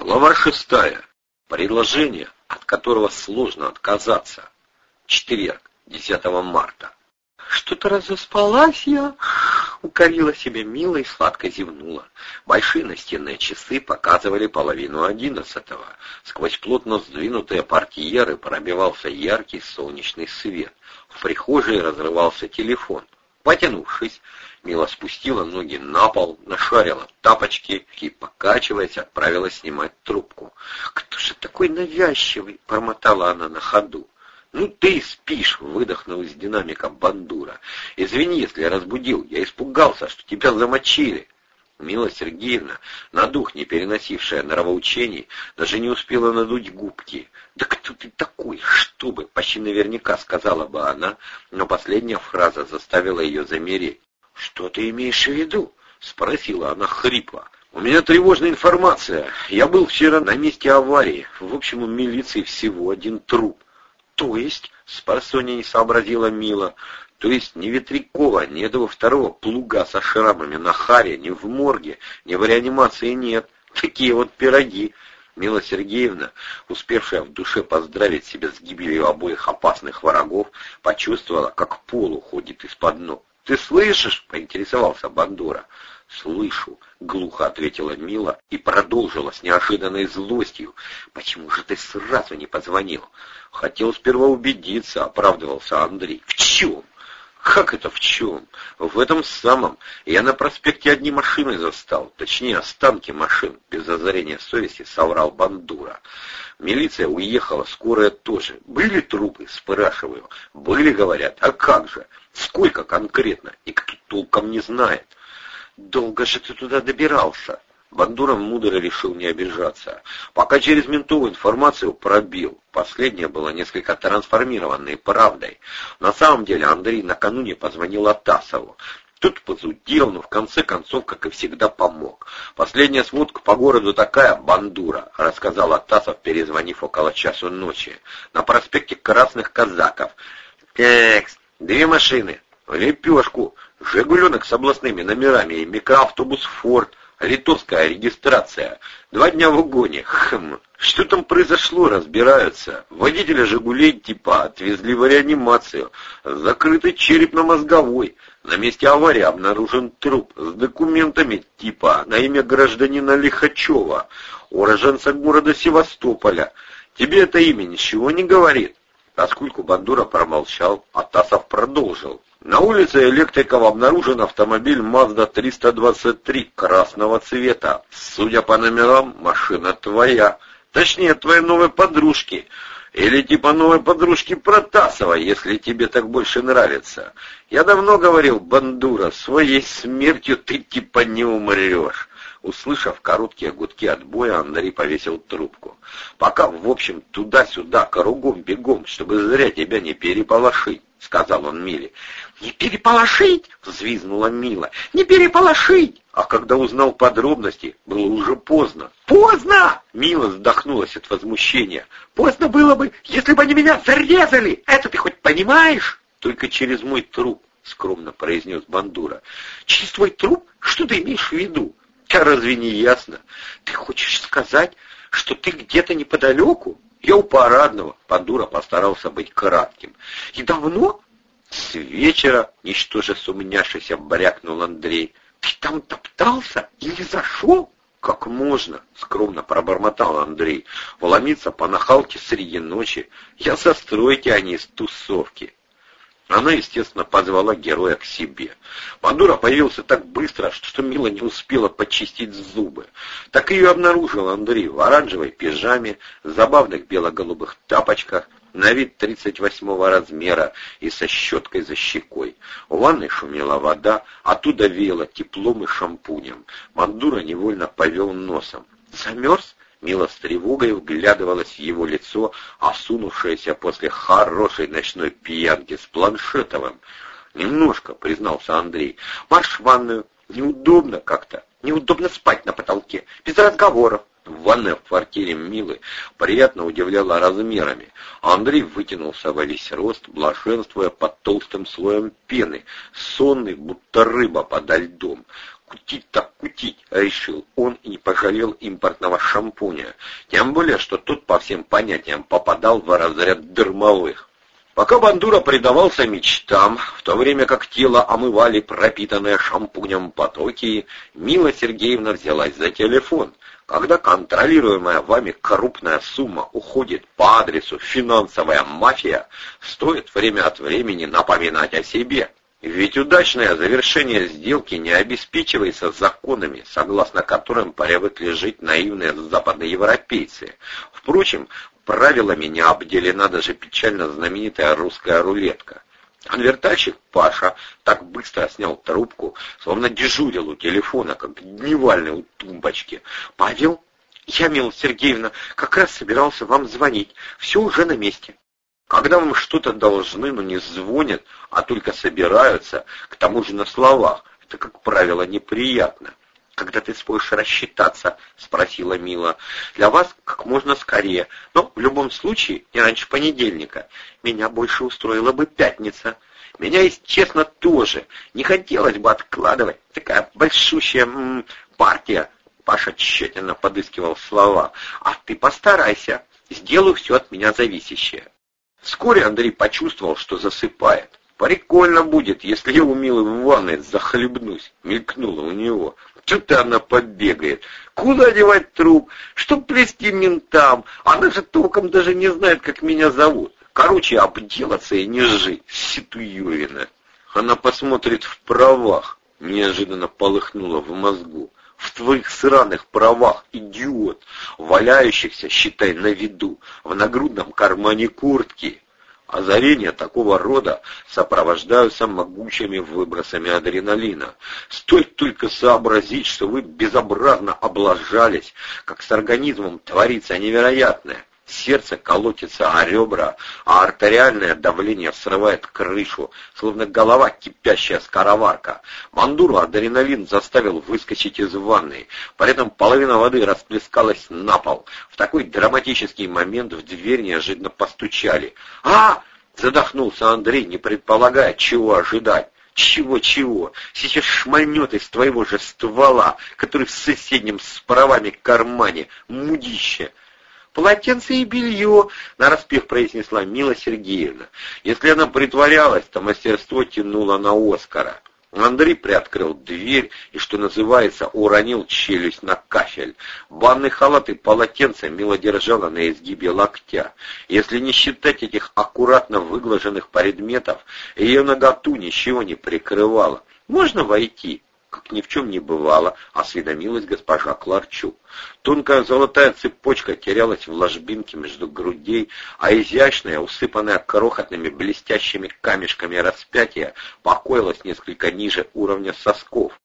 Глава шестая. Предложение, от которого сложно отказаться. Четверг, 10 марта. «Что-то разоспалась я», — укорила себя мило и сладко зевнула. Большие настенные часы показывали половину одиннадцатого. Сквозь плотно сдвинутые портьеры пробивался яркий солнечный свет. В прихожей разрывался телефон. Потянувшись, Мила спустила ноги на пол, нашарила тапочки и, покачиваясь, отправилась снимать трубку. «Кто же такой навязчивый?» — промотала она на ходу. «Ну ты спишь!» — выдохнул из динамика Бандура. «Извини, если я разбудил. Я испугался, что тебя замочили». Мила Сергеевна, на дух не переносившая нравоучений, даже не успела надуть губки. «Да кто ты такой? Что бы?» — почти наверняка сказала бы она, но последняя фраза заставила ее замереть. «Что ты имеешь в виду?» — спросила она хрипло. «У меня тревожная информация. Я был вчера на месте аварии. В общем, у милиции всего один труп». «То есть?» — с не сообразила Мила. «То есть ни Ветрякова, ни этого второго плуга со шрамами на харе, ни в морге, ни в реанимации нет. Такие вот пироги». Мила Сергеевна, успевшая в душе поздравить себя с гибелью обоих опасных врагов, почувствовала, как пол уходит из-под ног. «Ты слышишь?» — поинтересовался Бандура. «Слышу», — глухо ответила Мила и продолжила с неожиданной злостью. «Почему же ты сразу не позвонил?» «Хотел сперва убедиться», — оправдывался Андрей. «В чем?» «Как это в чем?» «В этом самом. Я на проспекте одни машины застал, точнее, останки машин», — без озарения совести соврал Бандура. «Милиция уехала, скорая тоже. Были трупы?» — спрашиваю. «Были, говорят. А как же? Сколько конкретно? И кто толком не знает?» «Долго же ты туда добирался?» Бандура мудро решил не обижаться. Пока через ментовую информацию пробил. Последнее было несколько трансформированной правдой. На самом деле Андрей накануне позвонил Атасову. Тут позудел, но в конце концов, как и всегда, помог. Последняя сводка по городу такая, бандура, рассказал Атасов, перезвонив около часу ночи. На проспекте Красных Казаков. Текст. Две машины. Лепешку. Жигуленок с областными номерами и микроавтобус «Форд». Литовская регистрация. Два дня в угоне. Хм. Что там произошло, разбираются. Водителя «Жигулей» типа отвезли в реанимацию. Закрытый черепно-мозговой. На месте аварии обнаружен труп с документами типа на имя гражданина Лихачева, уроженца города Севастополя. Тебе это имя ничего не говорит? Поскольку Бандура промолчал, Атасов продолжил. На улице Электрикова обнаружен автомобиль Mazda 323 красного цвета. Судя по номерам, машина твоя. Точнее, твоей новой подружки. Или типа новой подружки Протасова, если тебе так больше нравится. Я давно говорил, Бандура, своей смертью ты типа не умрешь. Услышав короткие гудки отбоя, Андрей повесил трубку. «Пока, в общем, туда-сюда, кругом-бегом, чтобы зря тебя не переполошить», — сказал он Миле. «Не переполошить!» — взвизгнула Мила. «Не переполошить!» А когда узнал подробности, было уже поздно. «Поздно!» — Мила вздохнулась от возмущения. «Поздно было бы, если бы они меня зарезали! Это ты хоть понимаешь?» «Только через мой труп», — скромно произнес Бандура. «Через твой труп? Что ты имеешь в виду?» А разве не ясно? Ты хочешь сказать, что ты где-то неподалеку? Я у парадного. Пандура постарался быть кратким. И давно? С вечера, ничтоже сумняшися, брякнул Андрей. Ты там топтался или зашел? «Как можно?» — скромно пробормотал Андрей. «Вломиться по нахалке среди ночи. Я со стройки, а не из тусовки». Она, естественно, позвала героя к себе. Мандура появился так быстро, что Мила не успела почистить зубы. Так ее обнаружил Андрей в оранжевой пижаме, забавных бело-голубых тапочках, на вид 38 размера и со щеткой за щекой. У ванной шумела вода, оттуда веяло теплом и шампунем. Мандура невольно повел носом. «Замерз?» Мила с тревогой вглядывалась в его лицо, осунувшееся после хорошей ночной пьянки с Планшетовым. «Немножко», — признался Андрей. «Марш в ванную. Неудобно как-то. Неудобно спать на потолке. Без разговоров». Ванная в квартире Милы приятно удивляла размерами. Андрей вытянулся во весь рост, блаженствуя под толстым слоем пены, сонный, будто рыба подо льдом. Кутить так кутить, решил он и не пожалел импортного шампуня. Тем более, что тот по всем понятиям попадал в разряд дермовых. Пока Бандура предавался мечтам, в то время как тело омывали пропитанные шампунем потоки, Мила Сергеевна взялась за телефон. Когда контролируемая вами крупная сумма уходит по адресу «финансовая мафия», стоит время от времени напоминать о себе. Ведь удачное завершение сделки не обеспечивается законами, согласно которым привыкли жить наивные западноевропейцы. Впрочем, правилами не обделена даже печально знаменитая русская рулетка. Конвертальщик Паша так быстро снял трубку, словно дежурил у телефона, как дневальный у тумбочки. «Павел, я, Мила Сергеевна, как раз собирался вам звонить. Все уже на месте». Когда вам что-то должны, но не звонят, а только собираются, к тому же на словах, это, как правило, неприятно когда ты сможешь рассчитаться?» — спросила Мила. «Для вас как можно скорее, но в любом случае не раньше понедельника. Меня больше устроила бы пятница. Меня, если честно, тоже. Не хотелось бы откладывать. Такая большущая м -м, партия». Паша тщательно подыскивал слова. «А ты постарайся. Сделаю все от меня зависящее». Вскоре Андрей почувствовал, что засыпает. «Прикольно будет, если я у Милы в ванной захлебнусь», — мелькнуло у него. Что-то она побегает. Куда девать труп? Что плести ментам? Она же толком даже не знает, как меня зовут. Короче, обделаться и не жить. Ситуевина. Она посмотрит в правах. Неожиданно полыхнуло в мозгу. В твоих сраных правах, идиот, валяющихся, считай, на виду, в нагрудном кармане куртки. Озарения такого рода сопровождаются могучими выбросами адреналина. Стоит только сообразить, что вы безобразно облажались, как с организмом творится невероятное. Сердце колотится о ребра, а артериальное давление срывает крышу, словно голова кипящая скороварка. Мандуру адреналин заставил выскочить из ванной. При этом половина воды расплескалась на пол. В такой драматический момент в дверь неожиданно постучали. «А!» — задохнулся Андрей, не предполагая, чего ожидать. Чего-чего? Сейчас шмальнет из твоего же ствола, который в соседнем с правами кармане. Мудище полотенце и белье», — нараспев произнесла Мила Сергеевна. Если она притворялась, то мастерство тянуло на Оскара. Андрей приоткрыл дверь и, что называется, уронил челюсть на кафель. Банный халат и полотенце Мила держала на изгибе локтя. Если не считать этих аккуратно выглаженных предметов, ее наготу ничего не прикрывало. «Можно войти?» Как ни в чем не бывало, осведомилась госпожа Кларчук. Тонкая золотая цепочка терялась в ложбинке между грудей, а изящная, усыпанная крохотными блестящими камешками распятия, покоилась несколько ниже уровня сосков.